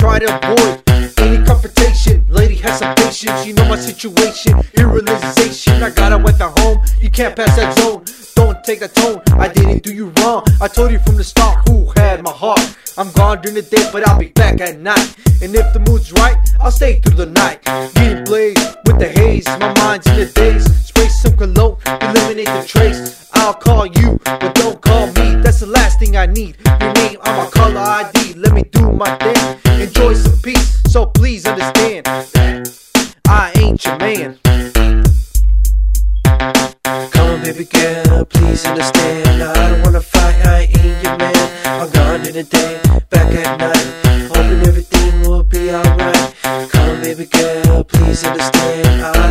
try to avoid any confrontation. Lady has some patience, you know my situation. Irrealization, I got to at the home. You can't pass that zone. Don't take that tone. I didn't do you wrong. I told you from the start who had my heart. I'm gone during the day, but I'll be back at night. And if the mood's right, I'll stay through the night. Getting blazed with the haze, my mind's in the daze. Spray some cologne, eliminate the trace. I'll call you, I need. Your name on my caller ID. Let me do my thing. Enjoy some peace, so please understand. I ain't your man. Come on, baby girl, please understand. I don't wanna fight, I ain't your man. I'm gone in the day, back at night. Hoping everything will be alright. Come on, baby girl, please understand. I